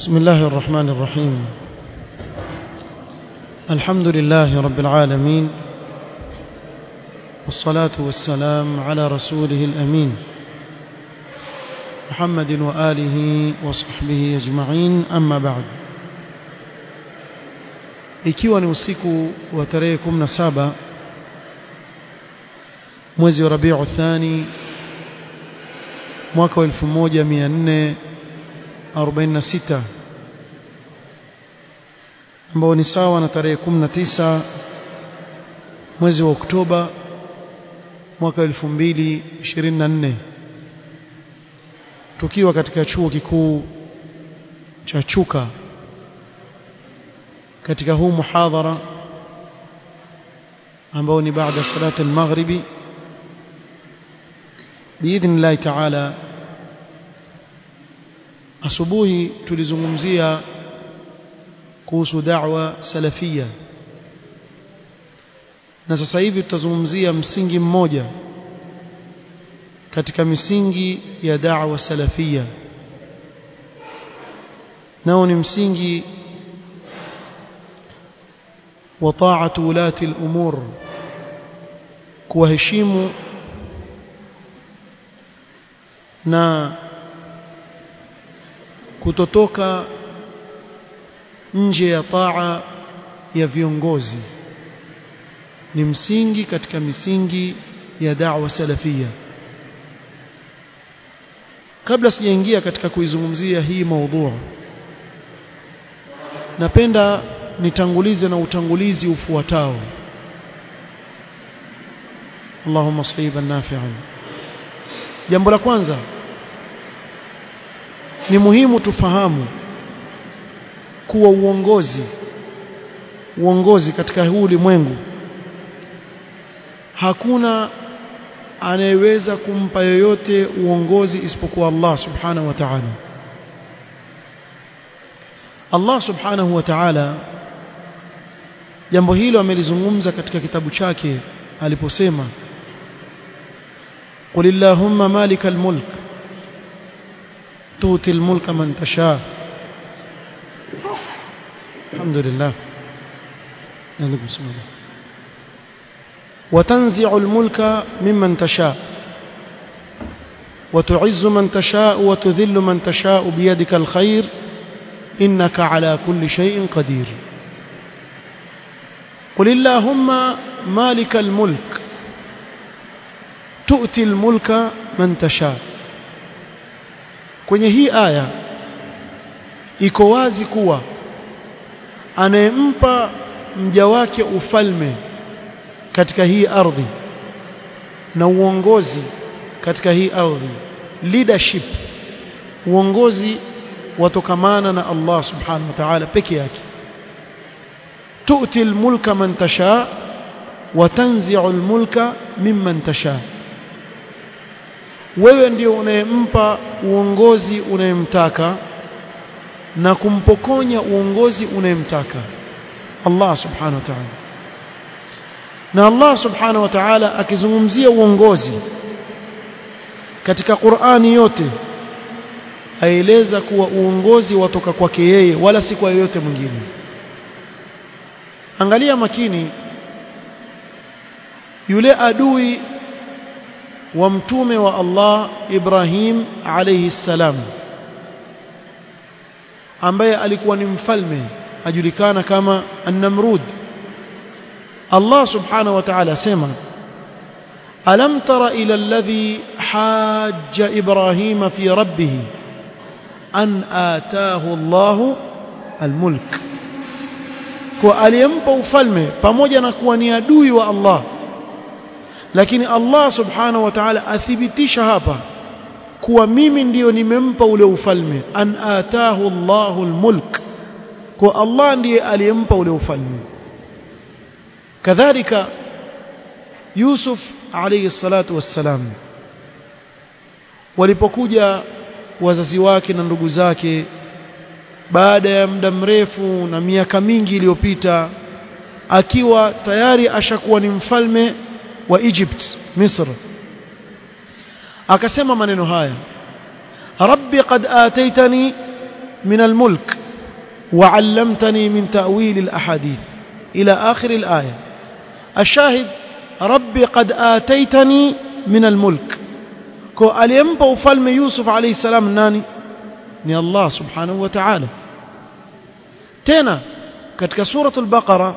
بسم الله الرحمن الرحيم. الحمد لله رب العالمين والصلاة والسلام على رسوله الأمين. محمد وآله وصحبه أجمعين أما بعد. ikiwa ni usiku wa tarehe 17 mwezi wa Rabiu Thani mwaka wa 1446 ambao ni sawa na tarehe 19 mwezi wa Oktoba mwaka 2024 tukiwa katika chuo kikuu cha Chuka katika huu muhadhara ambao ni baada salati al-maghribi biidhnillah taala asubuhi tulizungumzia kuhusu da'wa salafia na sasa hivi tutazungumzia msingi mmoja katika misingi ya da'wa salafia nao ni msingi wa ta'atu ulati al-umur kuwaheshimu na kutotoka nje ya taa ya viongozi. Ni msingi katika misingi ya da'wa salafia kabla sijaingia katika kuizungumzia hii maudhu napenda nitangulize na utangulizi ufuatao. Allahumma sahiban nafi'an jambo la kwanza ni muhimu tufahamu kuwa uongozi uongozi katika huu ulimwengu hakuna anayeweza kumpa yoyote uongozi isipokuwa Allah subhanahu wa ta'ala. Allah subhanahu wa ta'ala jambo hilo amelizungumza katika kitabu chake aliposema qulillahumma malikal mulk. تؤتي الملك من تشاء. الحمد لله. وتنزع الملك ممن تشاء. وتعز من تشاء وتذل من تشاء بيدك الخير. إنك على كل شيء قدير. قل اللهم مالك الملك. تؤتي الملك من تشاء. Kwenye hii aya iko wazi kuwa anayempa mja wake ufalme katika hii ardhi na uongozi katika hii ardhi. Leadership uongozi watokamana na Allah subhanahu wa ta'ala peke yake. Tu'ti al-mulka man tasha wa tanzi'u al-mulka mimman tasha wewe ndio unayempa uongozi unayemtaka na kumpokonya uongozi unayemtaka. Allah subhanahu wa ta'ala. Na Allah subhanahu wa ta'ala akizungumzia uongozi katika Qur'ani yote aeleza kuwa uongozi watoka kwake yeye wala si kwa yeyote mwingine. Angalia makini yule adui ومتومي و الله إبراهيم عليه السلام. أمبي أليكواني مفلمي أجلي كان كما النمرود. الله سبحانه وتعالى سيما. ألم تر إلى الذي حاج إبراهيم في ربه؟ أن آتاه الله الملك. كو أليم بوفلمي فموجنا كواني أدوي والله وأ lakini Allah subhanahu wa ta'ala athibitisha hapa kuwa mimi ndiyo nimempa ule ufalme. An atahu Allahu almulk. Kwa Allah ndiye aliyempa ule ufalme. Kadhalika Yusuf alayhi salatu wassalam walipokuja wazazi wake na ndugu zake baada ya muda mrefu na miaka mingi iliyopita akiwa tayari ashakuwa ni mfalme wa Egypt Misr akasema maneno haya rabbi qad ataitani من الملك وعلمتني من تأويل الأحاديث إلى آخر الآية الشاهد ربي قد آتيتني من الملك كو aliyempa ufalme Yusuf alayhi salam nani ni Allah subhanahu wa ta'ala tena katika suratul baqara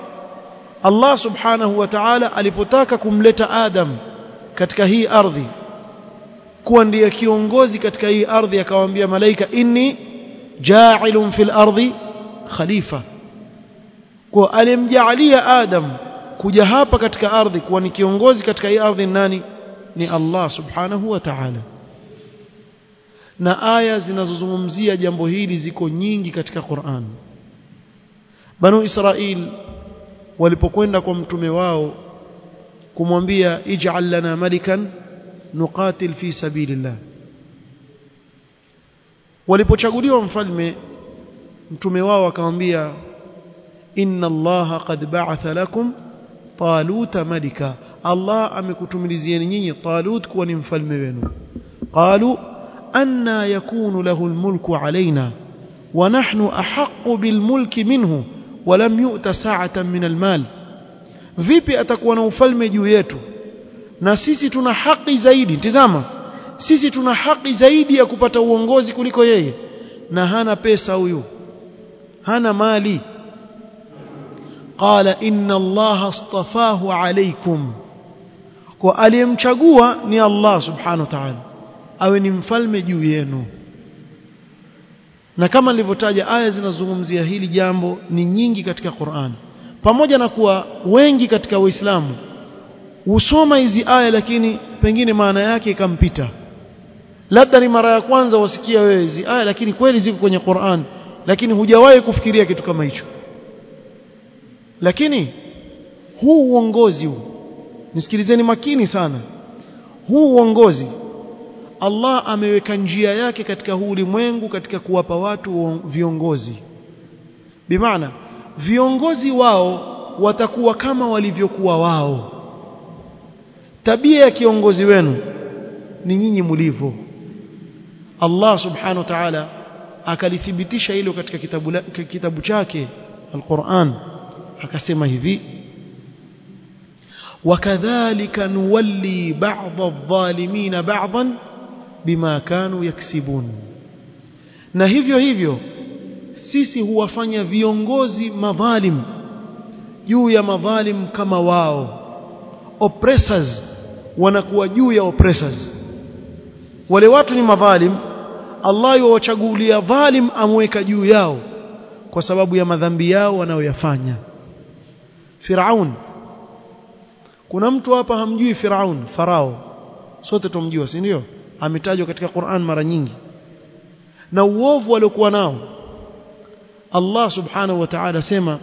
Allah subhanahu wa ta'ala alipotaka kumleta Adam katika hii ardhi kuwa ndiye kiongozi katika hii ardhi akawaambia malaika inni ja'ilun fil ardi khalifa. Kwa alimjaalia Adam kuja hapa katika ardhi kuwa ni kiongozi katika hii ardhi nani? Ni Allah subhanahu wa ta'ala. Na aya zinazozungumzia jambo hili ziko nyingi katika Qur'an. Banu Israil walipokwenda kwa mtume wao kumwambia ij'al lana malikan nuqatil fi sabilillah walipochaguliwa mfalme mtume wao akamwambia inna allaha qad ba'atha lakum taluta malika allah amekutumilizieni nyinyi talut kuwa ni mfalme wenu qalu anna yakunu lahu almulku alaina wa nahnu ahaqqu bilmulki minhu wa lam yu'ta sa'atan min almal. Vipi atakuwa na ufalme juu yetu? Na sisi tuna haki zaidi tazama sisi tuna haki zaidi ya kupata uongozi kuliko yeye. Na hana pesa huyu. Hana mali. Qala inna allaha astafahu alaykum. Kwa aliyemchagua ni Allah subhanahu wa ta'ala. Awe ni mfalme juu yenu na kama nilivyotaja aya zinazungumzia hili jambo ni nyingi katika Qur'ani pamoja na kuwa wengi katika waislamu husoma hizi aya lakini pengine maana yake ikampita. Labda ni mara ya kwanza wasikia wewe hizi aya lakini kweli ziko kwenye Qur'an lakini hujawahi kufikiria kitu kama hicho. Lakini huu uongozi huu nisikilizeni makini sana huu uongozi Allah ameweka njia yake katika huu ulimwengu katika kuwapa watu viongozi. Bimaana viongozi wao watakuwa kama walivyokuwa wao. Tabia ya kiongozi wenu ni nyinyi mlivyo. Allah subhanahu wa ta'ala akalithibitisha hilo katika kitabu kitabu chake al-Qur'an. Akasema hivi wakadhalika nuwalli ba'dha adh-dhalimin ba'dhan bima kanu yaksibun. Na hivyo hivyo sisi huwafanya viongozi madhalim juu ya madhalim kama wao. Oppressors wanakuwa juu ya oppressors. Wale watu ni madhalim Allah yuwachagulia dhalim amweka juu yao kwa sababu ya madhambi yao wanayoyafanya. Firaun kuna mtu hapa hamjui Firaun farao. Sote tumjua si ndio? Ametajwa katika Qur'an mara nyingi. Na uovu waliokuwa nao. Allah subhanahu wa ta'ala sema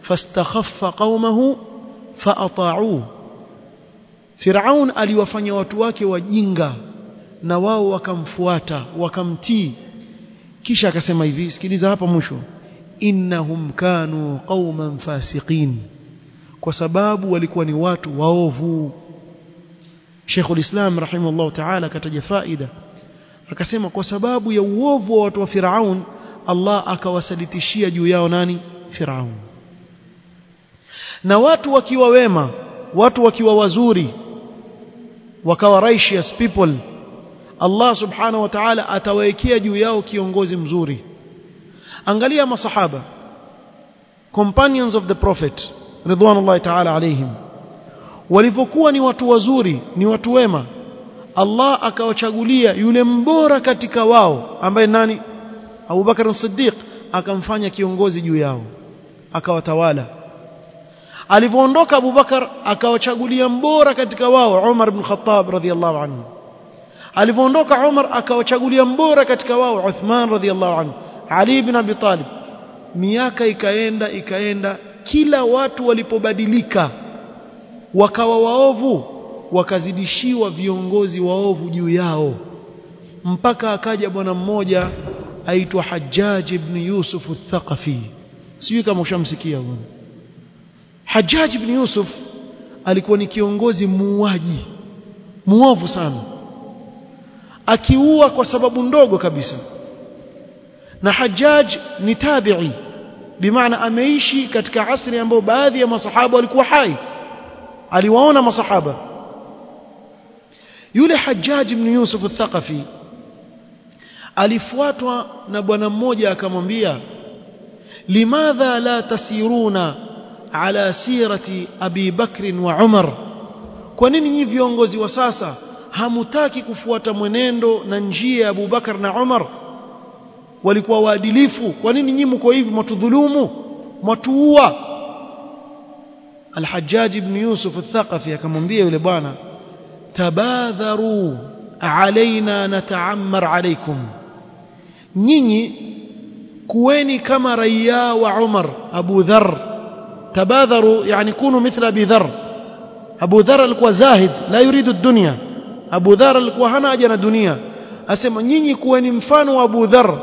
fastakhaffa qaumahu faata'u Firaun aliwafanya watu wake wajinga na wao wakamfuata wakamtii. Kisha akasema hivi sikiliza hapa mwisho. Innahum kanu qauman fasiqin. Kwa sababu walikuwa ni watu waovu Sheikhul Islam rahimahullah ta'ala kataja faida. Akasema kwa sababu ya uovu wa watu wa Firaun Allah akawasalitishia juu yao nani? Firaun. Na watu wakiwa wema watu wakiwa wazuri wakawa righteous people Allah subhanahu wa ta'ala atawawekea juu yao kiongozi mzuri. Angalia masahaba companions of the prophet ridwanullahi ta'ala alayhim walivyokuwa ni watu wazuri ni watu wema Allah akawachagulia yule mbora katika wao ambaye nani? Abu Bakar as-Siddiq akamfanya kiongozi juu yao akawatawala. Alivyoondoka Abu Bakar akawachagulia mbora katika wao Umar ibn Khattab radhiyallahu anhu. Alivyoondoka Umar akawachagulia mbora katika wao Uthman radhiyallahu anhu. Ali ibn Abi Talib. Miaka ikaenda ikaenda kila watu walipobadilika wakawa waovu wakazidishiwa viongozi waovu juu yao. Mpaka akaja bwana mmoja aitwa Hajjaj ibn Yusuf al-Thaqafi. Sijui kama ushamsikia bwana Hajjaj ibn Yusuf alikuwa ni kiongozi muuaji muovu sana. Akiua kwa sababu ndogo kabisa. Na Hajjaj ni tabi'i bimaana ameishi katika asri ambayo baadhi ya masahaba walikuwa hai aliwaona masahaba. Yule Hajjaj ibn Yusuf al-Thaqafi alifuatwa na bwana mmoja akamwambia limadha la tasiruna ala sirati Abi Bakr wa Umar? Kwa nini nyinyi viongozi wa sasa hamutaki kufuata mwenendo na njia ya Abu Bakar na Umar? Walikuwa waadilifu. Kwa nini nyinyi mko hivi? Mwatudhulumu mwatuua الحجاج بن يوسف الثقفي كممبيه ولبانا تباذروا علينا نتعمر عليكم. نيني كويني كما ريا وعمر أبو ذر. تباذروا يعني كونوا مثل أبي ذر. أبو ذر الكوى زاهد لا يريد الدنيا. أبو ذر الكوى هنا أجنى دنيا. أسمى نيني كويني مفانوا أبو ذر.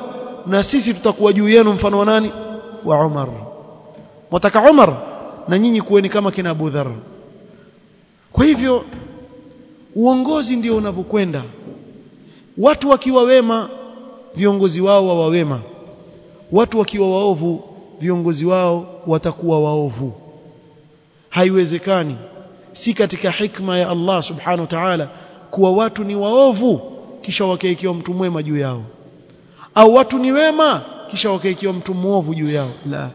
ناسيسي فتقوى جوينهم فانواناني وعمر. متك عمر. Na nyinyi kuweni kama kina Abu Dharr. Kwa hivyo uongozi ndio unavyokwenda. Watu wakiwa wema viongozi wao wawa wema. Watu wakiwa waovu viongozi wao watakuwa waovu. Haiwezekani si katika hikma ya Allah subhanahu wa ta'ala kuwa watu ni waovu kisha wakaikiwa mtu mwema juu yao. Au watu ni wema kisha wakaikiwa mtu mwovu juu yao. La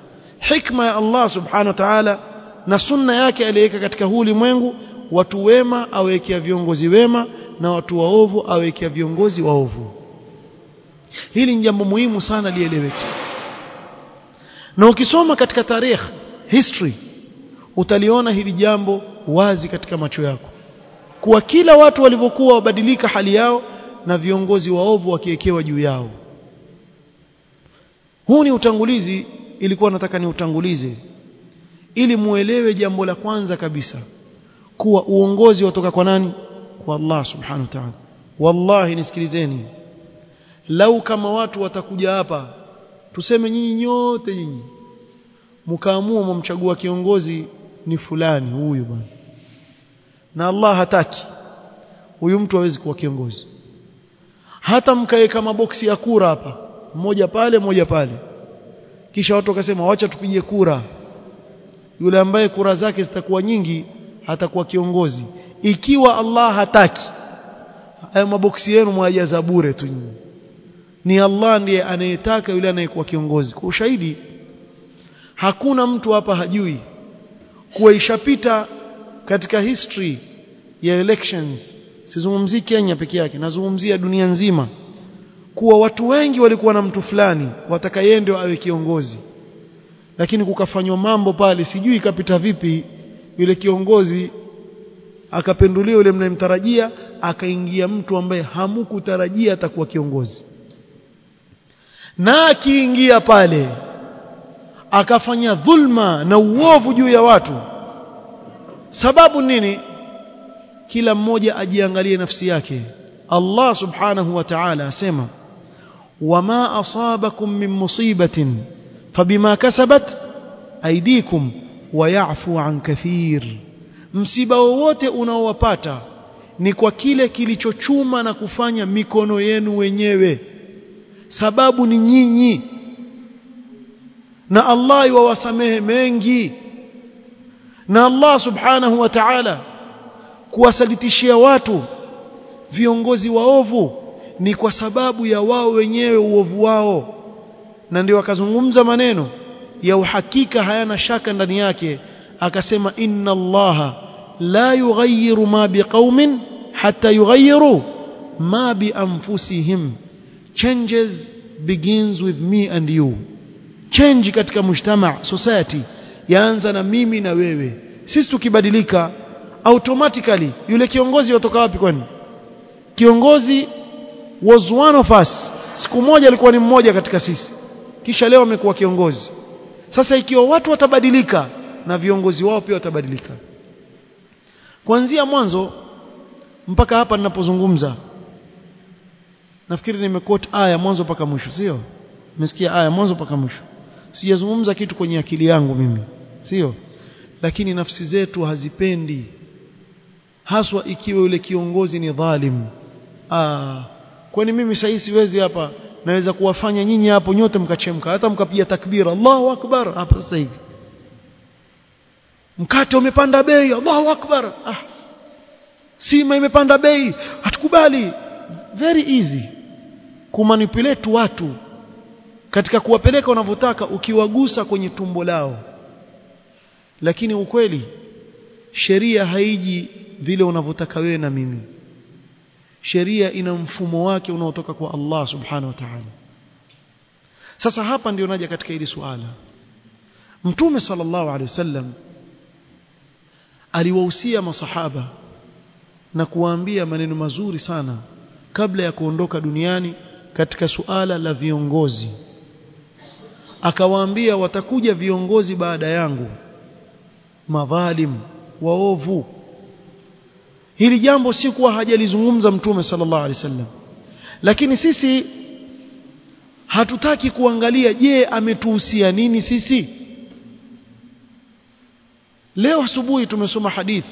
hikma ya Allah subhanahu wa ta'ala na sunna yake aliyeweka katika huu ulimwengu. Watu wema awekea viongozi wema na watu waovu awekea viongozi waovu. Hili ni jambo muhimu sana lieleweke. Na ukisoma katika tarikh history utaliona hili jambo wazi katika macho yako. Kuwa kila watu walivyokuwa wabadilika hali yao na viongozi waovu wakiwekewa juu yao. Huu ni utangulizi ilikuwa nataka niutangulize ili muelewe jambo la kwanza kabisa kuwa uongozi watoka kwa nani? Kwa Allah subhanahu wa ta'ala. Wallahi nisikilizeni. Lau kama watu watakuja hapa tuseme nyinyi nyote nyinyi mkaamua mumchagua kiongozi ni fulani huyu bwana. Na Allah hataki. Huyu mtu hawezi kuwa kiongozi. Hata mkaeka maboksi ya kura hapa mmoja pale mmoja pale kisha watu wakasema wacha tupige kura. Yule ambaye kura zake zitakuwa nyingi hatakuwa kiongozi. Ikiwa Allah hataki hayo maboksi yenu mwajaza bure tu ni Allah ndiye anayetaka yule anayekuwa kiongozi. Kwa ushahidi hakuna mtu hapa hajui kuwa ishapita katika history ya elections. Sizungumzii Kenya peke yake nazungumzia dunia nzima kuwa watu wengi walikuwa na mtu fulani wataka yeye ndio awe kiongozi. Lakini kukafanywa mambo pale sijui ikapita vipi yule kiongozi akapendulia yule mnayemtarajia akaingia mtu ambaye hamukutarajia atakuwa kiongozi. Na akiingia pale akafanya dhulma na uovu juu ya watu. Sababu nini? Kila mmoja ajiangalie nafsi yake. Allah subhanahu wa ta'ala asema wama asabakum min musibatin fabima kasabat aydikum wayafu an kathir. Msiba wowote unaowapata ni kwa kile kilichochuma na kufanya mikono yenu wenyewe. Sababu ni nyinyi. Na Allah iwawasamehe mengi. Na Allah subhanahu wa ta'ala kuwasalitishia watu viongozi waovu ni kwa sababu ya wao wenyewe uovu wao. Na ndio akazungumza maneno ya uhakika hayana shaka ndani yake akasema inna allaha la yughayyiru ma biqaumin hatta yughayyiru ma bi anfusihim. Changes begins with me and you. Change katika mujtama society yaanza na mimi na wewe. Sisi tukibadilika automatically yule kiongozi watoka wapi kwani? Kiongozi was one of us. Siku moja alikuwa ni mmoja katika sisi. Kisha leo amekuwa kiongozi. Sasa ikiwa watu watabadilika na viongozi wao pia watabadilika. Kuanzia mwanzo mpaka hapa ninapozungumza nafikiri nimequote aya mwanzo mpaka mwisho sio? Nimesikia aya mwanzo mpaka mwisho. Sijazungumza kitu kwenye akili yangu mimi sio? Lakini nafsi zetu hazipendi. Haswa ikiwa yule kiongozi ni dhalim. Ah kwani mimi sasa siwezi hapa? Naweza kuwafanya nyinyi hapo nyote mkachemka hata mkapiga takbira. Allahu akbar hapa sasa hivi. Mkate umepanda bei Allahu akbar. Ah sima imepanda bei. Hatukubali. Very easy. Kumanipulate watu katika kuwapeleka wanavyotaka ukiwagusa kwenye tumbo lao. Lakini ukweli sheria haiji vile unavyotaka wewe na mimi sheria ina mfumo wake unaotoka kwa Allah subhanahu wa ta'ala. Sasa hapa ndio naja katika hili suala. Mtume sallallahu alaihi wasallam aliwahusia masahaba na kuwaambia maneno mazuri sana kabla ya kuondoka duniani katika suala la viongozi. Akawaambia watakuja viongozi baada yangu madhalim waovu hili jambo si kuwa hajalizungumza mtume sallallahu alaihi wasallam. Lakini sisi hatutaki kuangalia je ametuhusia nini sisi? Leo asubuhi tumesoma hadithi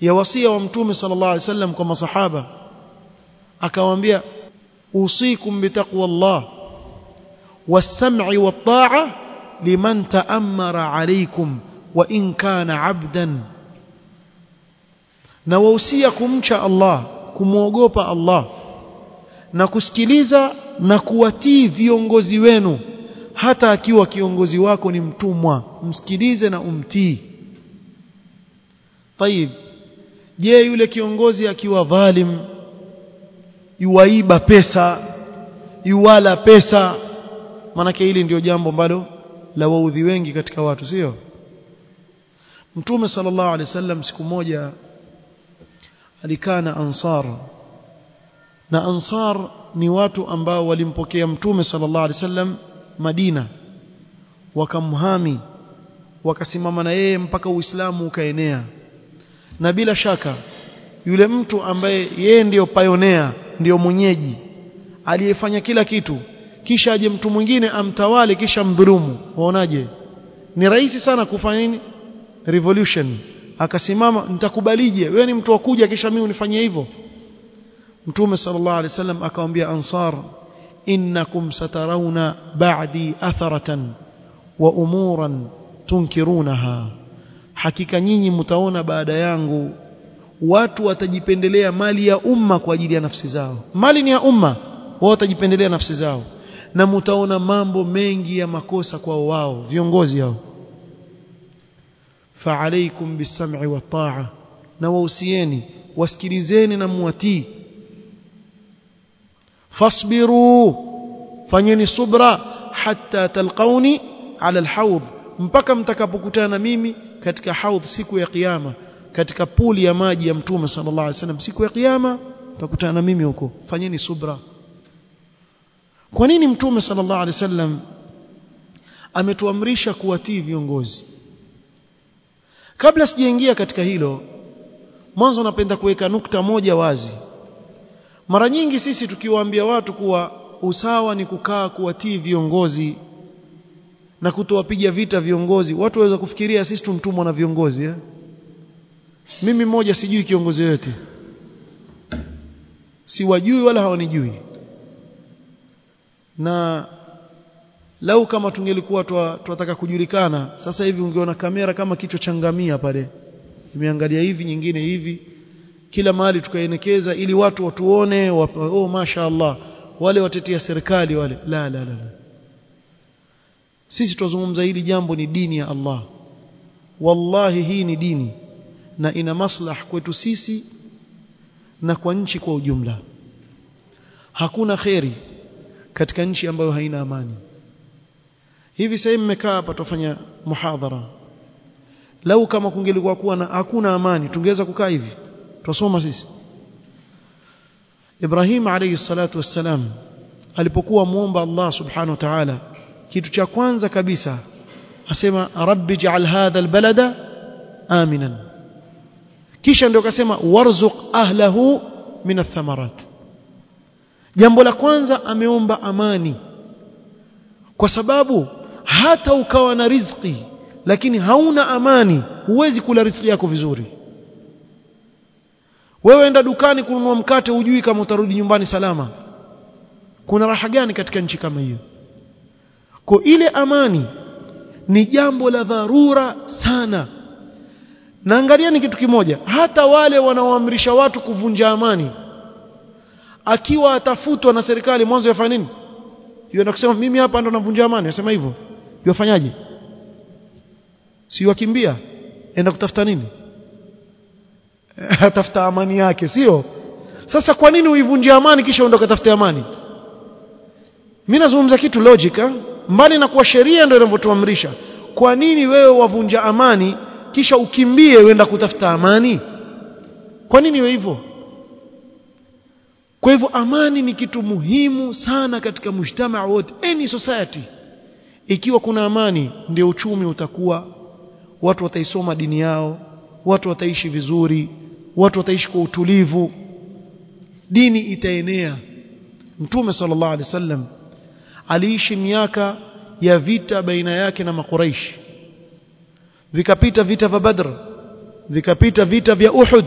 ya wasia wa mtume sallallahu alaihi wasallam kwa masahaba. Akawaambia usikum bitaqwallah was-sam'i wat-ta'a liman ta'ammara alaykum wa in kana 'abdan na wahusia kumcha Allah kumwogopa Allah na kusikiliza na kuwatii viongozi wenu hata akiwa kiongozi wako ni mtumwa msikilize na umtii طيب je yule kiongozi akiwa dhalim yuwaiba pesa yuwala pesa manake hili ndio jambo ambalo la waudhi wengi katika watu sio mtume sallallahu alaihi wasallam siku moja alikaa na ansar. Na ansar ni watu ambao walimpokea mtume sallallahu alaihi wasallam Madina. Wakamhami. Wakasimama na yeye mpaka Uislamu ukaenea. Na bila shaka yule mtu ambaye yeye ndiyo payonea ndiyo mwenyeji aliyefanya kila kitu kisha aje mtu mwingine amtawale kisha mdhulumu waonaje? Ni rahisi sana kufanya nini? Revolution akasimama nitakubalije? Wewe ni mtu wa kuja kisha mimi unifanyie hivyo. Mtume sallallahu alaihi wasallam akamwambia ansar innakum satarawna ba'di atharatan wa umuran tunkirunaha. Hakika nyinyi mtaona baada yangu. Watu watajipendelea mali ya umma kwa ajili ya nafsi zao. Mali ni ya umma wao watajipendelea nafsi zao. Na mtaona mambo mengi ya makosa kwa wao viongozi hao fa'alaykum بالسمع والطاعه wausieni wasikilizeni na muwatii. Fasbiru fanyeni subra hatta talqauni ala al-hawd. Mpaka mtakapokutana na mimi katika haudh siku ya kiyama katika puli ya maji ya mtume sallallahu alaihi wasallam siku ya kiyama mtakutana na mimi huko. Fanyeni subra. Kwa nini mtume sallallahu alaihi wasallam ametuamrisha kuwatii viongozi kabla sijaingia katika hilo mwanzo napenda kuweka nukta moja wazi. Mara nyingi sisi tukiwaambia watu kuwa usawa ni kukaa kuwatii viongozi na kutowapiga vita viongozi. Watu waweza kufikiria sisi tumtumwa na viongozi eh? mimi mmoja sijui kiongozi yote siwajui wala hawanijui. Na lau kama tungelikuwa tunataka kujulikana sasa hivi ungeona kamera kama kichwa cha ngamia pale. Imeangalia hivi nyingine hivi. Kila mahali tukaenekeza ili watu watuone wapa, oh masha Allah wale watetea serikali wale. La la la, la. sisi tuzungumza hili jambo ni dini ya Allah. Wallahi hii ni dini na ina maslah kwetu sisi na kwa nchi kwa ujumla. Hakuna kheri katika nchi ambayo haina amani hivi sasa mmekaa hapa tufanya muhadhara. Lau kama kungelikuwa kuwa na hakuna amani tungeweza kukaa hivi? Tusoma sisi. Ibrahim alayhi salatu wassalam alipokuwa muomba Allah subhanahu wa ta'ala kitu cha kwanza kabisa asema rabbi ja'al hadha albalada aminan. Kisha ndio akasema warzuq ahlahu min athamarat jambo la kwanza ameomba amani. Kwa sababu hata ukawa na riziki lakini hauna amani huwezi kula riziki yako vizuri. Wewe enda dukani kununua mkate hujui kama utarudi nyumbani salama. Kuna raha gani katika nchi kama hiyo? Kwa ile amani ni jambo la dharura sana. Na angalieni kitu kimoja hata wale wanaoamrisha watu kuvunja amani akiwa atafutwa na serikali mwanzo yafanya nini? Yeye anasema mimi hapa ndo navunja amani anasema hivyo yafanyaje si wakimbia enda kutafuta nini? Atafuta amani yake sio? Sasa kwa nini uivunje amani kisha uende kutafuta amani? Mimi nazungumza kitu logic ha? mbali na kuwa sheria ndio inavyotuamrisha kwa nini wewe wavunja amani kisha ukimbie uenda kutafuta amani? Kwa nini wewe hivyo? Kwa hivyo amani ni kitu muhimu sana katika mshtama wote any society ikiwa kuna amani ndio uchumi utakuwa. Watu wataisoma dini yao watu wataishi vizuri watu wataishi kwa utulivu. Dini itaenea. Mtume sallallahu alaihi wasallam aliishi miaka ya vita baina yake na makuraishi vikapita vita vya badr vikapita vita vya uhud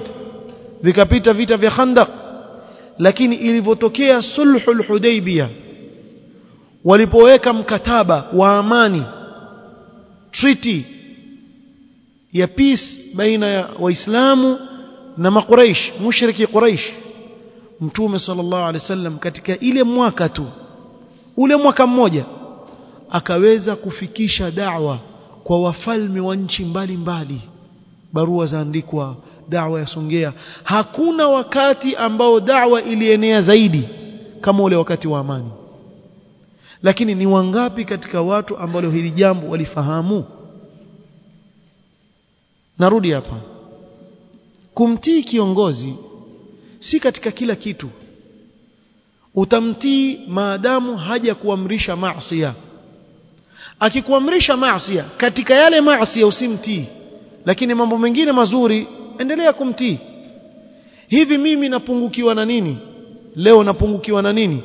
vikapita vita vya khandaq. Lakini ilivyotokea sulhul hudaybiyah walipoweka mkataba wa amani treaty ya peace baina ya waislamu na makuraish mushriki quraish mtume sallallahu alaihi wasallam katika ile mwaka tu ule mwaka mmoja akaweza kufikisha da'wa kwa wafalme wa nchi mbalimbali. Barua zaandikwa da'wa ya Songea. Hakuna wakati ambao da'wa ilienea zaidi kama ule wakati wa amani lakini ni wangapi katika watu ambao hili jambo walifahamu? Narudi hapa. Kumtii kiongozi si katika kila kitu. Utamtii maadamu haja kuamrisha maasiya. Akikuamrisha maasiya katika yale maasiya usimtii. Lakini mambo mengine mazuri endelea kumtii. Hivi mimi napungukiwa na nini? Leo napungukiwa na nini?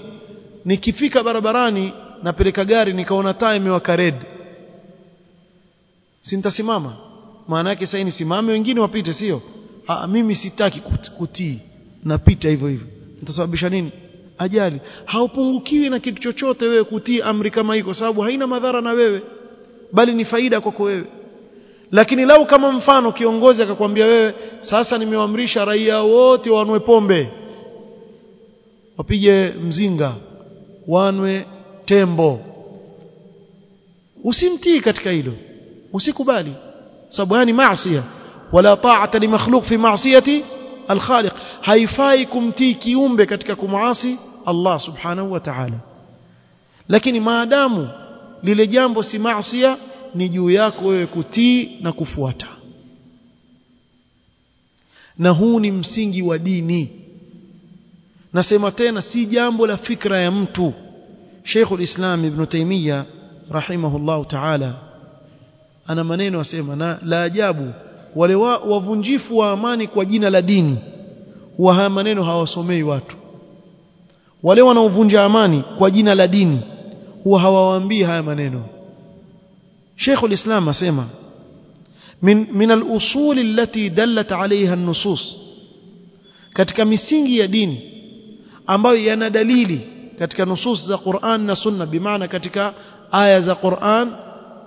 Nikifika barabarani napeleka gari nikaona taa imewaka red. Si nitasimama maana yake sasa nisimame wengine wapite sio? Mimi sitaki kutii. Napita hivyo hivyo. Nitasababisha nini? Ajali. Haupungukiwi na kitu chochote wewe kutii amri kama hii kwa sababu haina madhara na wewe bali ni faida kwako wewe. Lakini lau kama mfano kiongozi akakwambia wewe sasa nimewaamrisha raia wote wanwe pombe. Wapige mzinga wanwe tembo. Usimtii katika hilo. Usikubali. Sababu yani maasiya. Wala ta'ata li makhluq fi ma'siyati al-khaliq. Haifai kumtii kiumbe katika kumuasi Allah subhanahu wa ta'ala. Lakini maadamu lile jambo si maasiya ni juu yako wewe kutii na kufuata. Na huu ni msingi wa dini. Nasema tena si jambo la fikra ya mtu Sheikh al-Islam Ibn Taymiyyah rahimahullah ta'ala ana maneno asema na la ajabu wale wa, wavunjifu wa amani kwa jina la dini huwa haya maneno hawasomei watu. Wale wanaovunja amani kwa jina la dini huwa hawawaambii haya maneno. Sheikh al-Islam asema min min al-usul allati dallat alayha an-nusus katika misingi ya dini ambayo yana dalili katika nusus za Qur'an na Sunna bimaana katika aya za Qur'an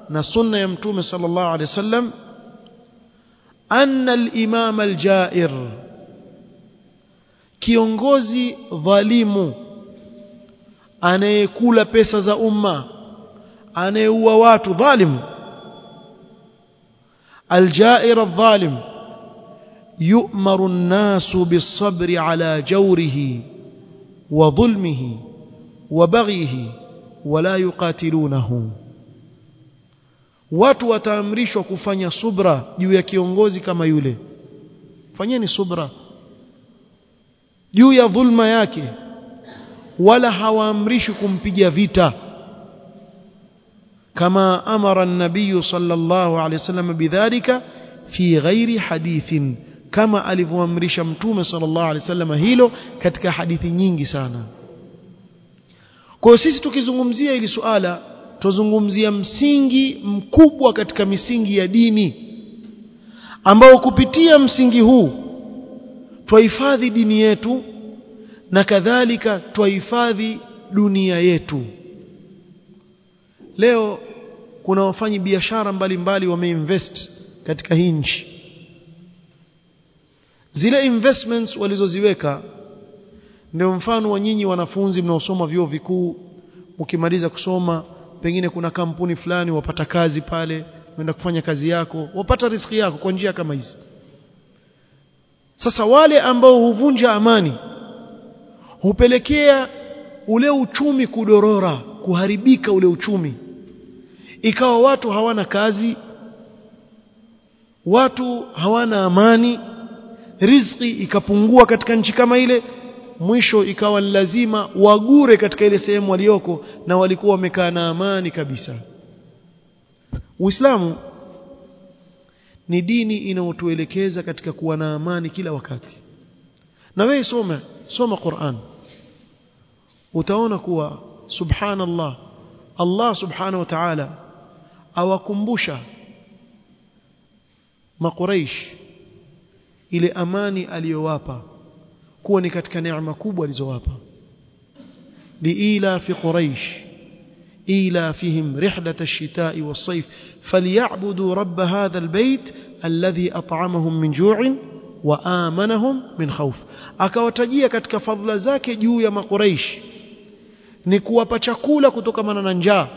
na Sunna ya Mtume sallallahu alayhi wasallam anna al-imam al-ja'ir kiongozi dhalimu anayekula pesa za umma anayeua watu dhalimu الجائر الظالم يؤمر الناس بالصبر على جوره وظلمه وبغيه ولا يقاتلونه watu wataamrishwa kufanya subra juu ya kiongozi kama yule fanyeni subra juu ya dhulma yake wala hawaamrishwi kumpiga vita كما أمر النبي صلى الله عليه وسلم بذلك في غير حديث كما alivyoamrisha mtume sallallahu alaihi wasallam hilo katika hadithi nyingi sana kwa sisi tukizungumzia hili suala tuzungumzia msingi mkubwa katika misingi ya dini ambao kupitia msingi huu twahifadhi dini yetu na kadhalika twahifadhi dunia yetu. Leo kuna wafanyi biashara mbalimbali wameinvest katika hii nchi. Zile investments walizoziweka ndio mfano wa nyinyi wanafunzi mnaosoma vyuo vikuu mkimaliza kusoma pengine kuna kampuni fulani wapata kazi pale unaenda kufanya kazi yako wapata riziki yako kwa njia kama hizi. Sasa wale ambao huvunja amani hupelekea ule uchumi kudorora kuharibika ule uchumi. Ikawa watu hawana kazi watu hawana amani riziki ikapungua katika nchi kama ile mwisho ikawa lazima wagure katika ile sehemu walioko na walikuwa wamekaa na amani kabisa. Uislamu ni dini inayotuelekeza katika kuwa na amani kila wakati. Na wewe soma soma Qur'an. Utaona kuwa subhanallah Allah subhanahu wa ta'ala awakumbusha makuraish ile amani aliyowapa kuwa ni katika neema kubwa alizowapa liila fi quraish إيلافهم رحلة الشتاء والصيف فليعبدوا رب هذا البيت الذي أطعمهم من جوع وآمنهم من خوف akawatajia katika fadhila zake juu ya makuraish ni kuwapa chakula kutokamana na njaa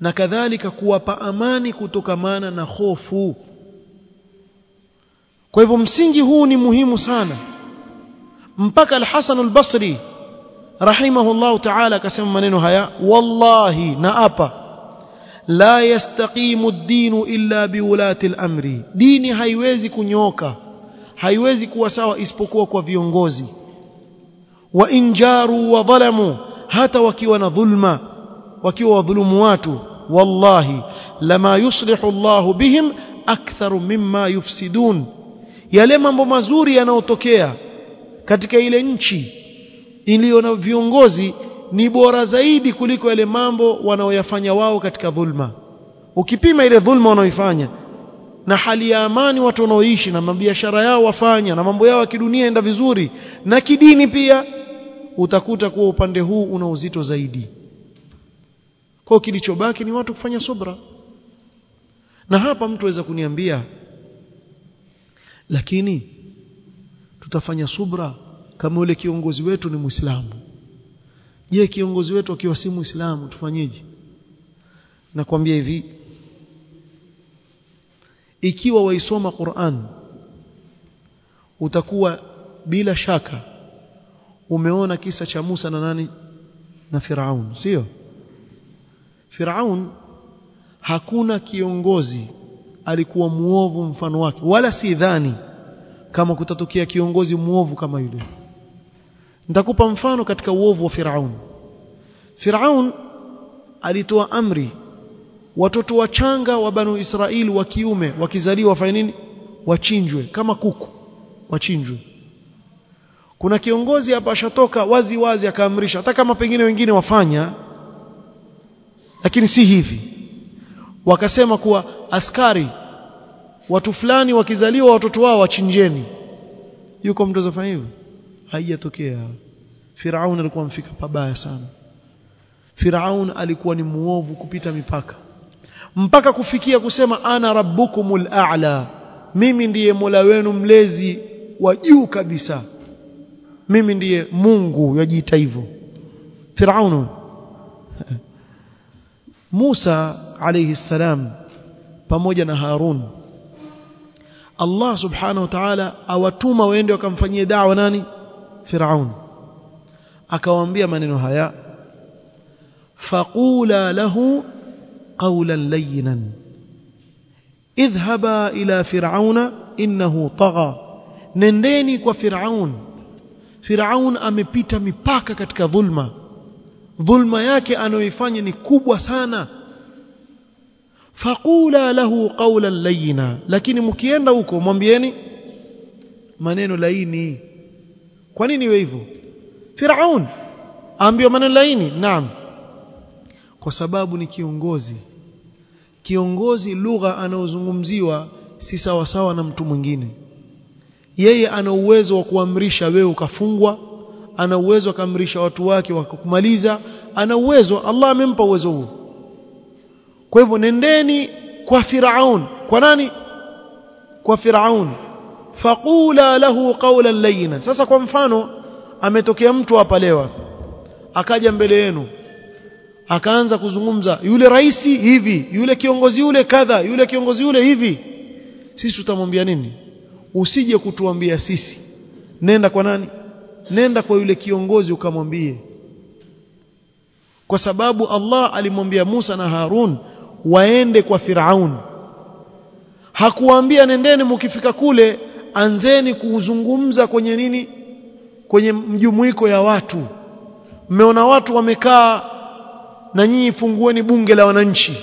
na kadhalika kuwapa amani kutokamana na hofu kwa hivyo msingi huu ni muhimu sana mpaka al-Hasan al-Basri rahimahullahu ta'ala akasema maneno haya wallahi na apa la yastaqimu ad-din illa biwulati al-amri. Dini haiwezi kunyoka haiwezi kuwa sawa isipokuwa kwa viongozi. Wa injaru wa dhalamu hata wakiwa na dhulma wakiwa wadhulumu watu wallahi lama yuslihu Allah bihim aktharu mimma yufsidun. Yale mambo mazuri yanayotokea katika ile nchi iliyo na viongozi ni bora zaidi kuliko yale mambo wanaoyafanya wao katika dhulma. Ukipima ile dhulma wanaoifanya na hali ya amani watu wanaoishi na mabiashara yao wafanya na mambo yao ya kidunia enda vizuri na kidini pia utakuta kuwa upande huu una uzito zaidi. Kwa kilichobaki ni watu kufanya subra na hapa mtu aweza kuniambia lakini tutafanya subra kama yule kiongozi wetu ni Muislamu. Je kiongozi wetu akiwa si Muislamu tufanyeje? Nakwambia hivi ikiwa waisoma Qur'an utakuwa bila shaka umeona kisa cha Musa na nani? Na Firaun sio? Firaun hakuna kiongozi alikuwa muovu mfano wake wala si dhani kama kutatokea kiongozi muovu kama yule. Nitakupa mfano katika uovu wa Firaun. Firaun alitoa amri watoto wachanga wa banu Israeli wa kiume wakizaliwa wafanye nini? Wachinjwe kama kuku wachinjwe. Kuna kiongozi hapa ashatoka wazi wazi akaamrisha hata kama pengine wengine wafanya lakini si hivi. Wakasema kuwa askari watu fulani wakizaliwa watoto wao wachinjeni. Yuko mtu azafanya hivyo haijatokea. Firaun alikuwa mfika pabaya sana. Firaun alikuwa ni muovu kupita mipaka. Mpaka kufikia kusema ana rabbukumul a'la. Mimi ndiye Mola wenu mlezi wa juu kabisa. Mimi ndiye Mungu yajiita hivyo. Firaun. Musa alayhi salam pamoja na Harun Allah subhanahu wa ta'ala awatuma waende wakamfanyie da'wa nani? Firaun. Akawaambia maneno haya faqula lahu qawlan layyinan. Idhhaba ila fir'auna innahu tagha. Nendeni kwa Firaun. Firaun amepita mipaka katika dhulma. Dhulma yake anayoifanya ni kubwa sana faqula lahu qawlan layyina lakini mkienda huko mwambieni maneno laini. Kwa nini iwe hivyo? Firaun aambiwa maneno laini. Naam. Kwa sababu ni kiongozi. Kiongozi lugha anayozungumziwa si sawa sawa na mtu mwingine. Yeye ana uwezo wa kuamrisha wewe ukafungwa ana uwezo akamrisha watu wake wakakumaliza ana uwezo. Allah amempa uwezo huo kwa hivyo nendeni kwa Firaun. Kwa nani? Kwa Firaun. Faqula lahu qawlan layyina sasa kwa mfano ametokea mtu hapa leo akaja mbele yenu. Akaanza kuzungumza yule raisi hivi yule kiongozi yule kadha yule kiongozi yule hivi. Sisi tutamwambia nini? Usije kutuambia sisi. Nenda kwa nani? Nenda kwa yule kiongozi ukamwambie. Kwa sababu Allah alimwambia Musa na Harun waende kwa Firaun. Hakuwaambia nendeni mkifika kule anzeni kuzungumza kwenye nini? Kwenye mjumuiko ya watu. Mmeona watu wamekaa na nyinyi fungueni bunge la wananchi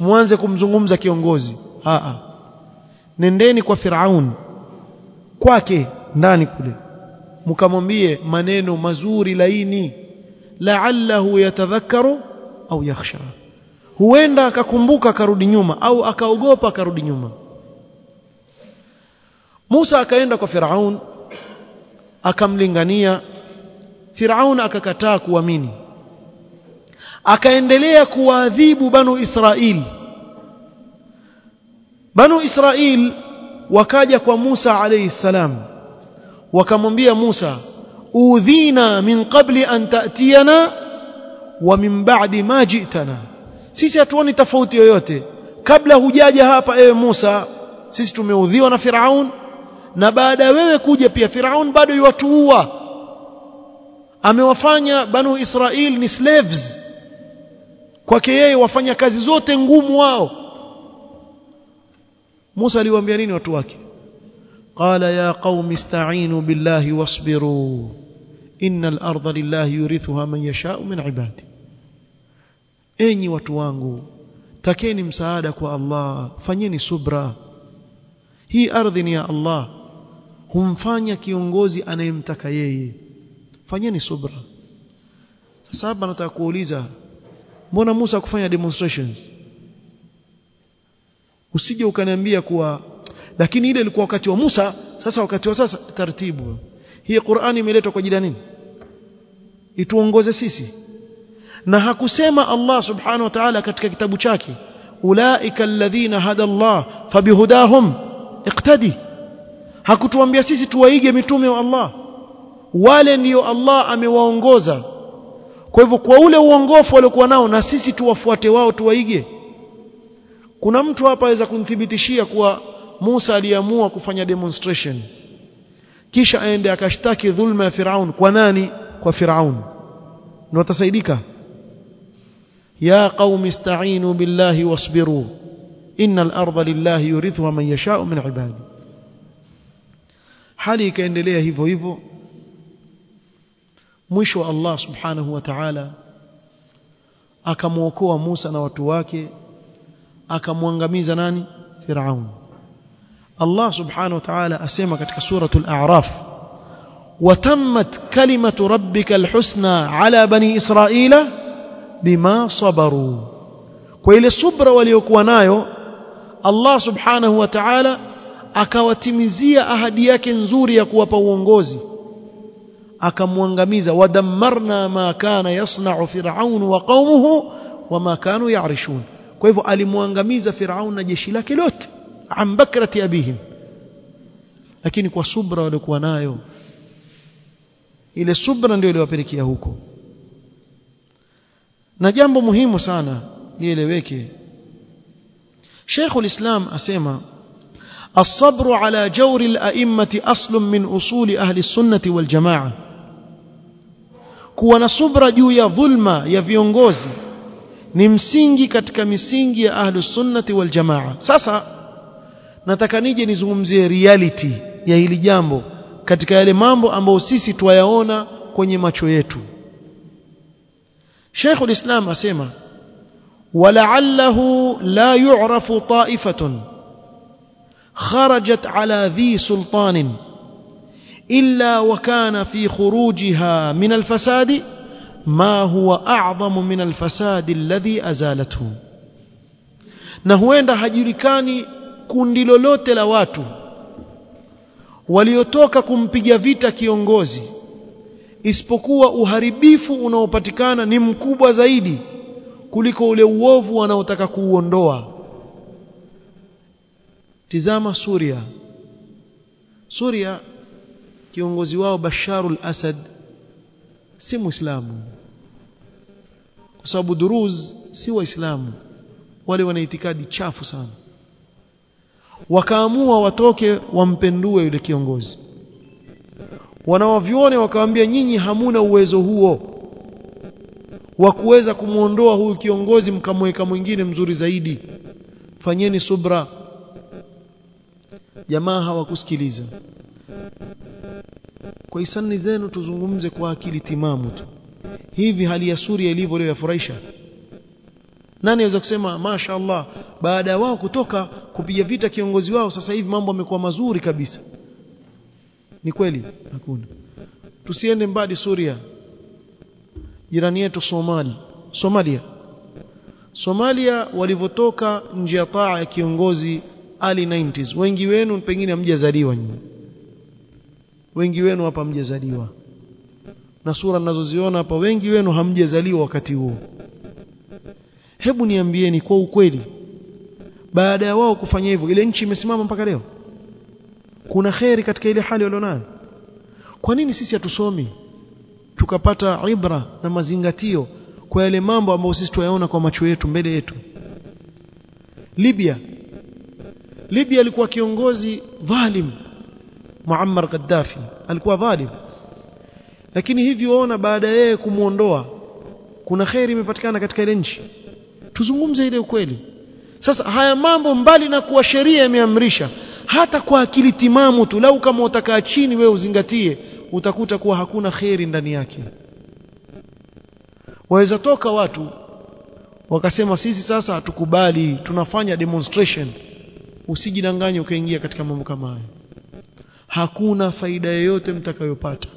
muanze kumzungumza kiongozi. A. Nendeni kwa Firaun. Kwake ndani kule. Mkamwambie maneno mazuri laini. La'allahu yatadhakkaru au yakhsha huenda akakumbuka akarudi nyuma au akaogopa akarudi nyuma. Musa akaenda kwa Firaun akamlingania. Firaun akakataa kuamini. Akaendelea kuwaadhibu banu Israili banu Israil wakaja kwa Musa alayhi salam. Wakamwambia Musa udhina min qabli an ta'tiyana wa min ba'di ma ji'tana sisi hatuoni tofauti yoyote. Kabla hujaja hapa ewe Musa sisi tumeudhiwa na Firaun na baada ya wewe kuja pia Firaun bado yuwatuua amewafanya banu Israel ni slaves. Kwake yeye wafanya kazi zote ngumu wao. Musa aliwaambia nini watu wake? Qala ya qaumi ista'inu billahi wasbiru innal arda lillahi yurithuha man yasha'u min ibadi enyi watu wangu takeni msaada kwa Allah fanyeni subra. Hii ardhi ni ya Allah humfanya kiongozi anayemtaka yeye. Fanyeni subra. Sasa hapa nataka kuuliza mbona Musa kufanya demonstrations? Usije ukaniambia kuwa lakini ile ilikuwa wakati wa Musa sasa wakati wa sasa taratibu. Hii Qur'ani imeletwa kwa ajili ya nini? Ituongoze sisi na hakusema Allah subhanahu wa ta'ala katika kitabu chake ulaika alladhina hada Allah fabihudahum iqtadi. Hakutuambia sisi tuwaige mitume wa Allah wale ndio Allah amewaongoza. Kwa hivyo kwa ule uongofu waliokuwa nao na sisi tuwafuate wao tuwaige. Kuna mtu hapa aweza kunithibitishia kuwa Musa aliamua kufanya demonstration kisha aende akashtaki dhulma ya Firaun. Kwa nani? Kwa Firaun. Na watasaidika ya qaumi ista'inu billahi wasbiru innal arda lillahi yurithuha man yasha'u min ibadi hali ikaendelea hivyo hivyo mwisho Allah subhanahu wa ta'ala akamwokoa Musa na watu wake akamwangamiza nani Firaun Allah subhanahu wa ta'ala asema katika suratul a'raf watammat kalimatu rabbika alhusna ala bani israila bima sabaru. Kwa ile subra waliokuwa nayo Allah subhanahu wa ta'ala akawatimizia ahadi yake nzuri ya kuwapa uongozi. Akamwangamiza wadammarna ma kana yasna'u fir'aun wa qaumuhu wama kanu ya'rishun. Kwa hivyo alimwangamiza Firaun na jeshi lake lote ambakrati abihim. Lakini kwa subra waliokuwa nayo ile subra ndio iliwapelekea huko na jambo muhimu sana lieleweke Sheikh ulislam asema الصبر على جور الأئمة أصل من أصول أهل السنة والجماعة kuwa na subra juu ya dhulma ya viongozi ni msingi katika misingi ya ahlus sunnati wal jamaa sasa nataka nije nizungumzie reality ya hili jambo katika yale mambo ambayo sisi twayaona kwenye macho yetu شيخ الإسلام أسيما ولعله لا يعرف طائفة خرجت على ذي سلطان إلا وكان في خروجها من الفساد ما هو أعظم من الفساد الذي أزالته. نهويند هجركاني كوندي لولوتي لواتو وليتوكا كمبيجا فيتا كيونغوزي isipokuwa uharibifu unaopatikana ni mkubwa zaidi kuliko ule uovu wanaotaka kuuondoa. Tizama Suria. Suria kiongozi wao Basharul Asad si muislamu. Kwa sababu Duruz si waislamu. Wale wana itikadi chafu sana. Wakaamua watoke wampendue yule kiongozi wanawavyone wakawaambia nyinyi hamuna uwezo huo wa kuweza kumwondoa huyu kiongozi mkamweka mwingine mzuri zaidi. Fanyeni subra. Jamaa hawakusikiliza. Kwa isani zenu tuzungumze kwa akili timamu tu. Hivi hali ya Suria ilivyo leo yafurahisha? Nani aweza kusema mashaallah baada ya wao kutoka kupiga vita kiongozi wao sasa hivi mambo yamekuwa mazuri kabisa ni kweli? Hakuna. Tusiende mbali Suria. Jirani yetu Somali. Somalia. Somalia walivyotoka nje ya taa ya kiongozi early 90s wengi wenu pengine hamjazaliwa nyinyi. Wengi wenu hapa hamjazaliwa. Na sura ninazoziona hapa wengi wenu hamjazaliwa wakati huo. Hebu niambieni kwa ukweli baada ya wao kufanya hivyo ile nchi imesimama mpaka leo kuna kheri katika ile hali walionayo. Kwa nini sisi hatusomi? Tukapata ibra na mazingatio kwa yale mambo ambayo sisi tuyaona kwa macho yetu mbele yetu. Libya. Libya alikuwa kiongozi dhalim. Muammar Gaddafi alikuwa dhalim. Lakini hivi waona baada ya yeye kumuondoa kuna khairi imepatikana katika ile nchi. Tuzungumze ile ukweli. Sasa haya mambo mbali na kuwa sheria imeamrisha hata kwa akili timamu tu lau kama utakaa chini wewe uzingatie utakuta kuwa hakuna kheri ndani yake. Waweza toka watu wakasema sisi sasa hatukubali tunafanya demonstration. Usijidanganye ukaingia katika mambo kama haya hakuna faida yoyote mtakayopata.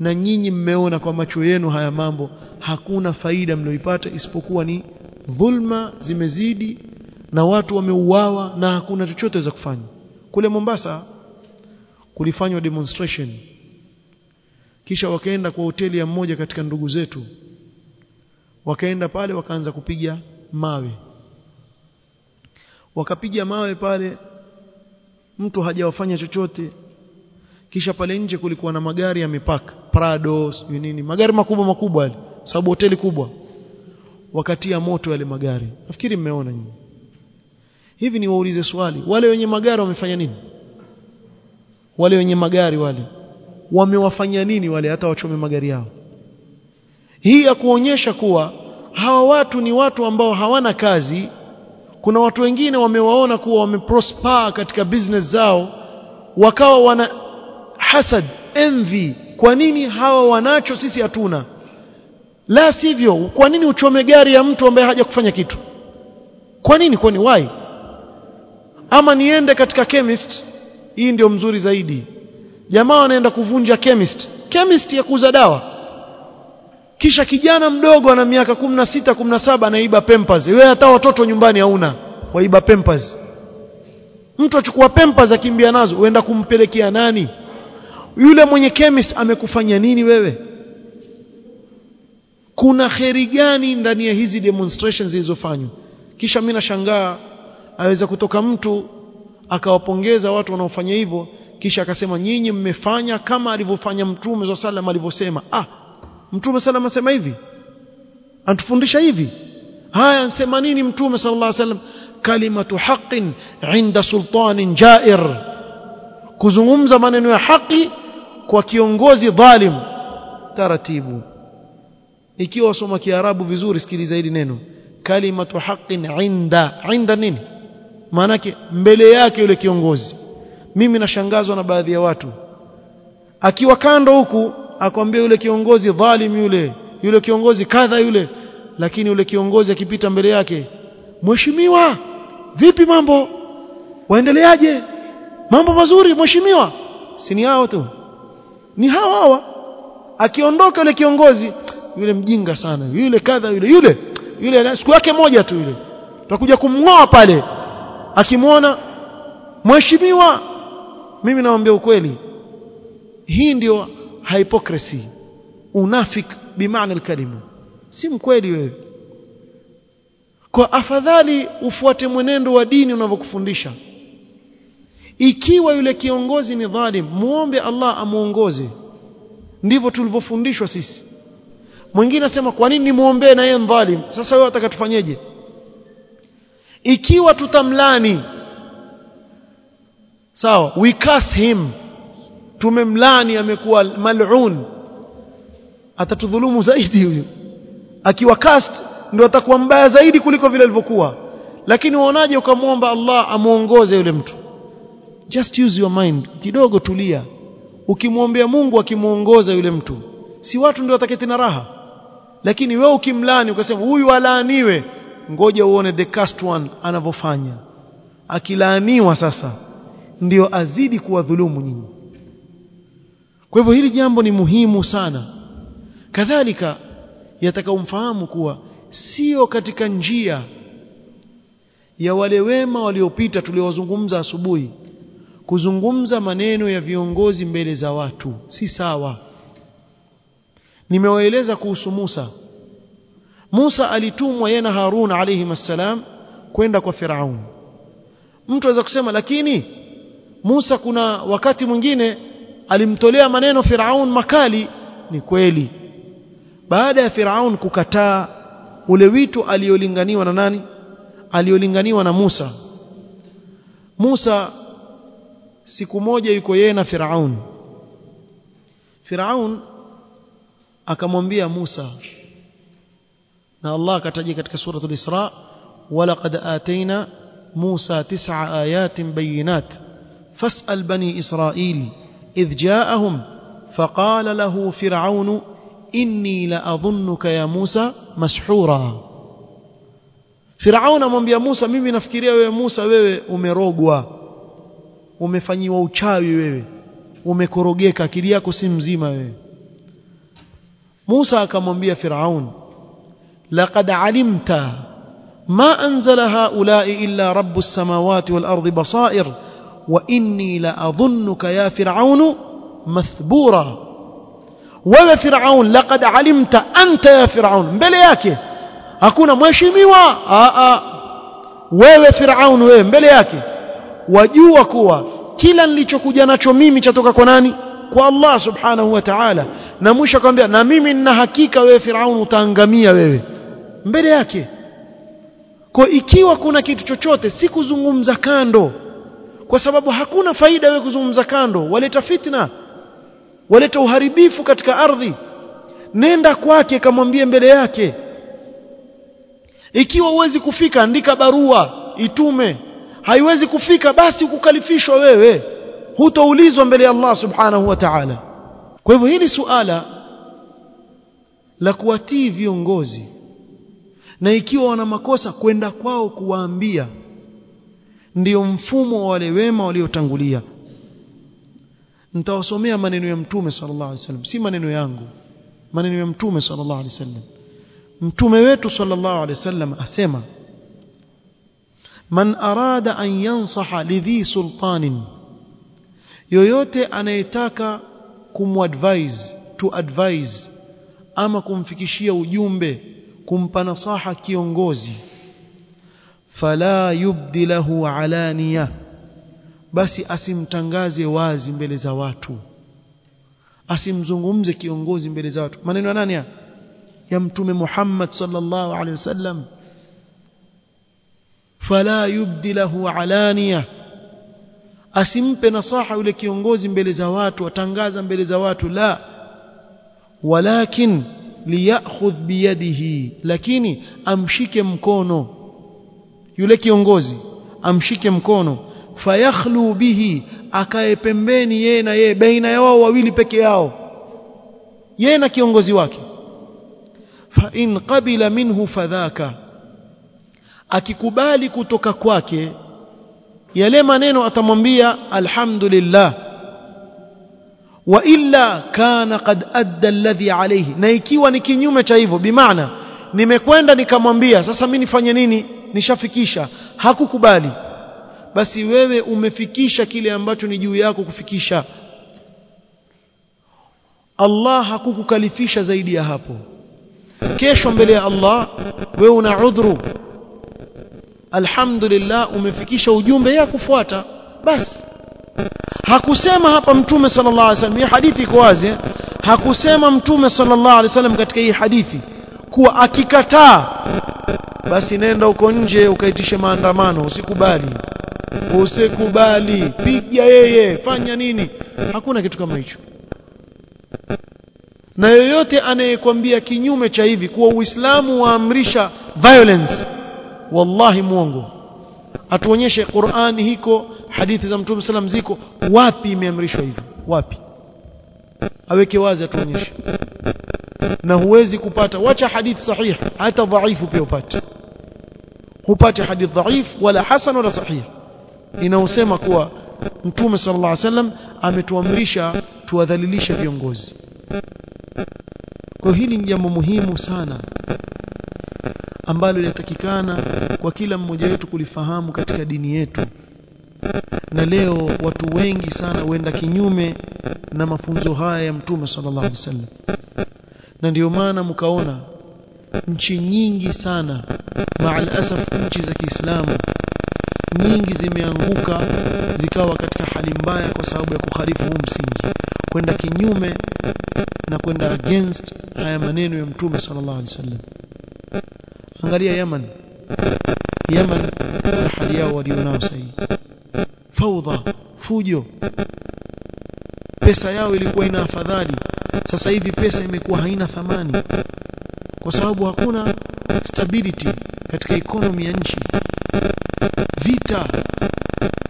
Na nyinyi mmeona kwa macho yenu haya mambo hakuna faida mlioipata isipokuwa ni dhulma zimezidi na watu wameuawa na hakuna chochote za kufanya kule Mombasa kulifanywa demonstration. Kisha wakaenda kwa hoteli ya mmoja katika ndugu zetu. Wakaenda pale wakaanza kupiga mawe. Wakapiga mawe pale mtu hajawafanya chochote. Kisha pale nje kulikuwa na magari yamepaka Prado nini. Magari makubwa makubwa yale sababu hoteli kubwa. Wakatia moto yale magari. Nafikiri mmeona nyinyi hivi ni waulize swali. Wale wenye magari wamefanya nini? Wale wenye magari wale wamewafanya nini wale hata wachome magari yao? Hii ya kuonyesha kuwa hawa watu ni watu ambao hawana kazi. Kuna watu wengine wamewaona kuwa wameprosper katika business zao wakawa wana hasad envy. Kwa nini hawa wanacho sisi hatuna? La sivyo kwa nini uchome gari ya mtu ambaye haja kufanya kitu? Kwa nini? Kwani why ama niende katika chemist. Hii ndio mzuri zaidi. Jamaa anaenda kuvunja chemist. Chemist ya kuuza dawa. Kisha kijana mdogo ana miaka 16 17 anaiba pampers. Wewe hata watoto nyumbani hauna. Waiba pampers. Mtu achukua pampers akimbia nazo uenda kumpelekea nani? Yule mwenye chemist amekufanya nini wewe? Kuna kheri gani ndani ya hizi demonstrations zilizofanywa? Kisha mimi nashangaa aweza kutoka mtu akawapongeza watu wanaofanya hivyo kisha akasema nyinyi mmefanya kama alivyofanya mtume wa sallam alivyosema. Ah mtume sallam asema hivi? Antufundisha hivi? Haya ansema nini mtume sallallahu alaihi wasallam kalimatu haqqin inda sultanin jair. Kuzungumza maneno ya haki kwa kiongozi dhalim. Taratibu. Ikiwa wasoma kiarabu vizuri sikiliza hili neno. Kalimatu haqqin inda. Inda nini maanake mbele yake yule kiongozi. Mimi nashangazwa na baadhi ya watu. Akiwa kando huku akwambia yule kiongozi dhalim yule yule kiongozi kadha yule. Lakini yule kiongozi akipita mbele yake mheshimiwa vipi mambo? Waendeleaje? Mambo mazuri mheshimiwa? Si ni hao tu. Ni hawa hawa. Akiondoka yule kiongozi yule mjinga sana yule kadha yule yule yule siku yake moja tu yule. Tutakuja kumngoa pale akimwona mheshimiwa mimi nawaambia ukweli. Hii ndio hypocrisy unafik bimaana alkalimu si mkweli wewe. Kwa afadhali ufuate mwenendo wa dini unavyokufundisha. Ikiwa yule kiongozi ni dhalim muombe Allah amuongoze. Ndivyo tulivyofundishwa sisi. Mwingine asema kwa nini nimuombee na yeye dhalim? Sasa wewe wataka tufanyeje ikiwa tutamlani sawa we curse him. Tumemlani amekuwa mal'un. Atatudhulumu zaidi huyo akiwa cast ndio atakuwa mbaya zaidi kuliko vile alivyokuwa. Lakini waonaje ukamwomba Allah amuongoze yule mtu? Just use your mind. Kidogo tulia. Ukimwombea Mungu akimuongoza yule mtu si watu ndio wataketi na raha? Lakini wewe ukimlani ukasema huyu alaaniwe ngoja uone the cast one anavyofanya. Akilaaniwa sasa ndio azidi kuwadhulumu nyinyi. Kwa hivyo hili jambo ni muhimu sana. Kadhalika yataka umfahamu kuwa sio katika njia ya wale wema waliopita tuliowazungumza asubuhi kuzungumza maneno ya viongozi mbele za watu. Si sawa. Nimewaeleza kuhusu Musa Musa alitumwa yeye na Harun alayhi assalam kwenda kwa Firaun. Mtu aweza kusema lakini Musa kuna wakati mwingine alimtolea maneno Firaun makali. Ni kweli. Baada ya Firaun kukataa ule wito aliolinganiwa na nani? Aliolinganiwa na Musa. Musa siku moja yuko yeye na Firaun. Firaun akamwambia Musa na Allah akataja katika suratul Isra walaqad ataina Musa tis'a ayatin bayinat fas'al bani Israil idh ja'ahum faqala lahu fir'aun inni la adhunnuka ya Musa mashura Firaun amwambia Musa mimi nafikiria wewe Musa wewe umerogwa umefanyiwa uchawi wewe umekorogeka akili yako si mzima wewe Musa akamwambia Firaun laqad علمت ma anzala هؤلاء illa رب السماوات wal بصائر basair wa يا فرعون مثبورا. wewe Firaun laqad alimta anta ya Firaun mbele yake hakuna mheshimiwa wewe Firaun wewe mbele yake wajua kuwa kila nilichokuja nacho mimi chatoka kwa nani kwa Allah subhanahu wa ta'ala na mwisho akamwambia na mimi nina hakika wewe Firaun utaangamia wewe mbele yake. Kwa ikiwa kuna kitu chochote si kuzungumza kando. Kwa sababu hakuna faida wewe kuzungumza kando. Waleta fitna waleta uharibifu katika ardhi. Nenda kwake kamwambie mbele yake. Ikiwa huwezi kufika andika barua itume. Haiwezi kufika basi ukukalifishwa wewe. Hutoulizwa mbele ya Allah subhanahu wa ta'ala. Kwa hivyo hili suala la kuwatii viongozi na ikiwa wana makosa kwenda kwao kuwaambia. Ndio mfumo wa wale wema waliotangulia. Nitawasomea maneno ya mtume sallallahu alaihi wasallam. Si maneno yangu. Maneno ya mtume sallallahu alaihi wasallam. Mtume wetu sallallahu alaihi wasallam asema man arada an yansaha lidhi sultanin. Yoyote anayetaka kumadvise to advise ama kumfikishia ujumbe kumpa nasaha kiongozi fala yubdi lahu alaniya basi asimtangaze wazi mbele za watu asimzungumze kiongozi mbele za watu. Maneno nani ya, ya mtume Muhammad sallallahu alaihi wasallam fala yubdi lahu alaniya asimpe nasaha yule kiongozi mbele za watu atangaza mbele za watu la walakin liyakhudh biyadihi lakini amshike mkono yule kiongozi amshike mkono. Fayakhlu bihi akae pembeni yeye na yeye baina ya wao wawili peke yao yeye na kiongozi wake. Fa in qabila minhu fadhaka akikubali kutoka kwake yale maneno atamwambia alhamdulillah wa illa kana qad adda alladhi alayhi. Na ikiwa ni kinyume cha hivyo bimaana nimekwenda nikamwambia sasa mimi nifanye nini? Nishafikisha. Hakukubali. Basi wewe umefikisha kile ambacho ni juu yako kufikisha. Allah hakukukalifisha zaidi ya hapo. Kesho mbele ya Allah wewe una udhuru. Alhamdulillah umefikisha ujumbe ya kufuata. Basi hakusema hapa mtume sallallahu alaihi wasallam hii hadithi iko wazi hakusema mtume sallallahu alaihi wasallam katika hii hadithi kuwa akikataa basi nenda uko nje ukaitishe maandamano usikubali usikubali piga yeye fanya nini? Hakuna kitu kama hicho. Na yoyote anayekwambia kinyume cha hivi kuwa uislamu waamrisha violence wallahi mwongo. Atuonyeshe Qur'ani hiko hadithi za mtume sallam ziko. Wapi imeamrishwa hivyo? Wapi? Aweke wazi atuonyeshe. Na huwezi kupata. Wacha hadithi sahihi hata dhaifu pia upate. Hupate hadithi dhaifu wala hasan wala sahihi inaosema kuwa mtume sallallahu alaihi wasallam ametuamrisha tuwadhalilishe viongozi. Kwa hili ni jambo muhimu sana ambalo linatakikana kwa kila mmoja wetu kulifahamu katika dini yetu na leo watu wengi sana huenda kinyume na mafunzo haya ya mtume sallallahu alaihi wasallam. Na ndio maana mkaona nchi nyingi sana maal asaf nchi za Kiislamu nyingi zimeanguka zikawa katika hali mbaya kwa sababu ya kuharifu huu msingi. Kwenda kinyume na kwenda against haya maneno ya mtume sallallahu alaihi wasallam. Angalia Yemen. Yemen na hali yao walionao sasa faudha fujo. Pesa yao ilikuwa ina afadhali. Sasa hivi pesa imekuwa haina thamani. Kwa sababu hakuna stability katika economy ya nchi. Vita.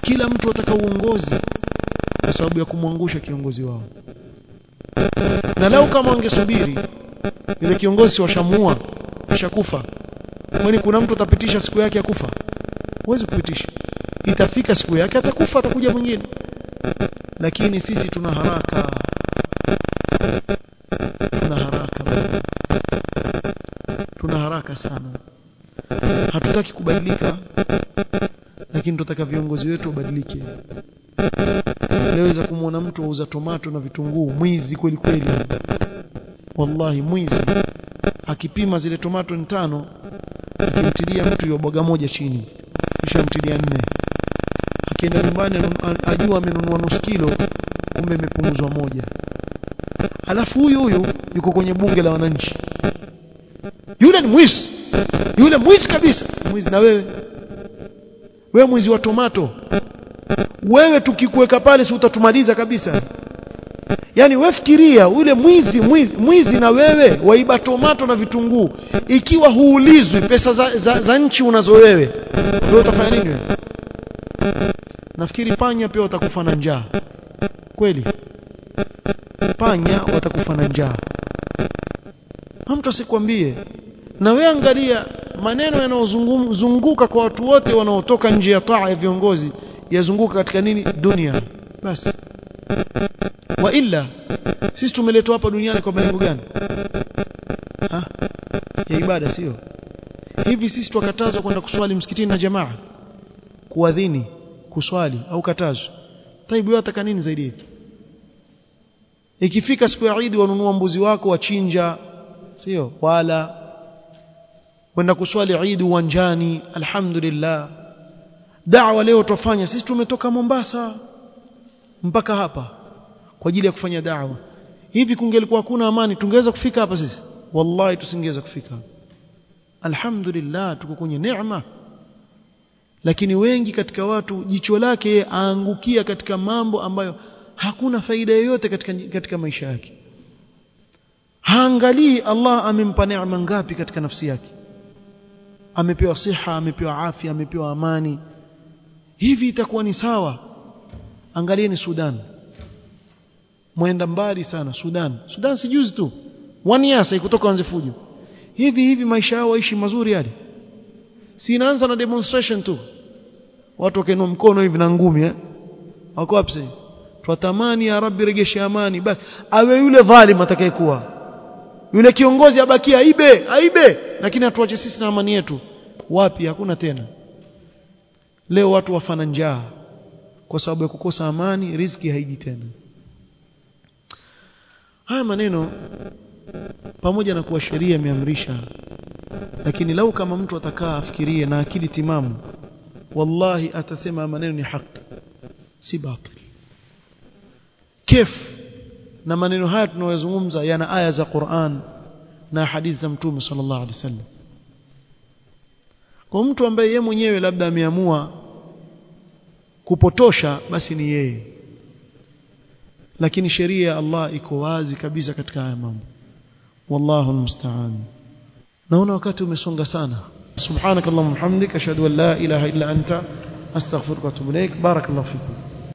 Kila mtu ataka uongozi kwa sababu ya kumwangusha kiongozi wao. Na lau kama wangesubiri ile kiongozi washamua ashakufa kwani kuna mtu atapitisha siku yake ya kufa huwezi kupitisha. Itafika siku yake atakufa atakuja mwingine. Lakini sisi tuna haraka. Tuna haraka. Tuna haraka sana. Hatutaki kubadilika lakini tunataka viongozi wetu wabadilike. Leweza kumwona mtu auza tomato na vitunguu mwizi kweli kweli. Wallahi mwizi. Akipima zile tomato ni tano akimtilia mtu yoboga moja chini kisha mtilia nne. Akienda nyumbani ajua amenunua nusu kilo kumbe imepunguzwa moja. Alafu huyu huyu yuko kwenye bunge la wananchi. Yule ni mwizi. Yule mwizi kabisa. Mwizi na wewe. Wewe mwizi wa tomato. Wewe tukikuweka pale si utatumaliza kabisa yani wefikiria ule mwizi mwizi mwizi na wewe waiba tomato na vitunguu ikiwa huulizwi pesa za, za, za nchi unazo wewe wewe utafanya nini wewe? Nafikiri panya pia watakufa na njaa. Kweli? Panya watakufa na njaa. Mtu asikwambie na wewe angalia maneno yanayozunguka kwa watu wote wanaotoka nje ya taa ya viongozi yazunguka katika nini? Dunia. Basi wa illa sisi tumeletwa hapa duniani kwa malengo gani? Ha? ya ibada sio? Hivi sisi tukatazwa kwenda kuswali msikitini na jamaa? Kuadhini kuswali au katazwa taibu yote ataka nini zaidi yetu? Ikifika siku ya Eid wanunua mbuzi wako wachinja sio? Wala. Kwenda kuswali Eid uwanjani alhamdulillah. Da'wa leo tufanya sisi tumetoka Mombasa mpaka hapa kwa ajili ya kufanya da'wa. Hivi kungelikuwa hakuna amani tungeweza kufika hapa sisi? Wallahi tusingeweza kufika. Alhamdulillah tuko kwenye neema lakini wengi katika watu jicho lake aangukia katika mambo ambayo hakuna faida yoyote katika katika maisha yake. Haangalii Allah amempa neema ngapi katika nafsi yake. Amepewa siha amepewa afya amepewa amani. Hivi itakuwa ni sawa angalieni Sudan. Mwenda mbali sana Sudan. Sudan si juzi tu. Year sasa kutoka wanze fujo. Hivi hivi maisha yao waishi mazuri yale? Si inaanza na demonstration tu. Watu wakenua mkono hivi na ngumi eh? Wako wapi twatamani ya rabbi regeshe amani. Basi awe yule dhalim atakayekuwa. Yule kiongozi abaki aibe aibe. Lakini atuache sisi na amani yetu. Wapi? Hakuna tena. Leo watu wafana njaa kwa sababu ya kukosa amani riziki haiji tena. Haya maneno pamoja na kuwa sheria imeamrisha lakini lau kama mtu atakaa afikirie na akili timamu wallahi atasema maneno ni haki si batil. Kif na maneno haya tunayozungumza yana aya za Qur'an na hadithi za Mtume sallallahu alaihi wasallam. Kwa mtu ambaye yeye mwenyewe labda ameamua kupotosha basi ni yeye. Lakini sheria ya Allah iko wazi kabisa katika haya mambo. Wallahu almusta'an. Naona wakati umesonga sana. Subhanakallahumma hamdika ashhadu an la ilaha illa anta astaghfiruka wa atubu ilaik barakallahu fikum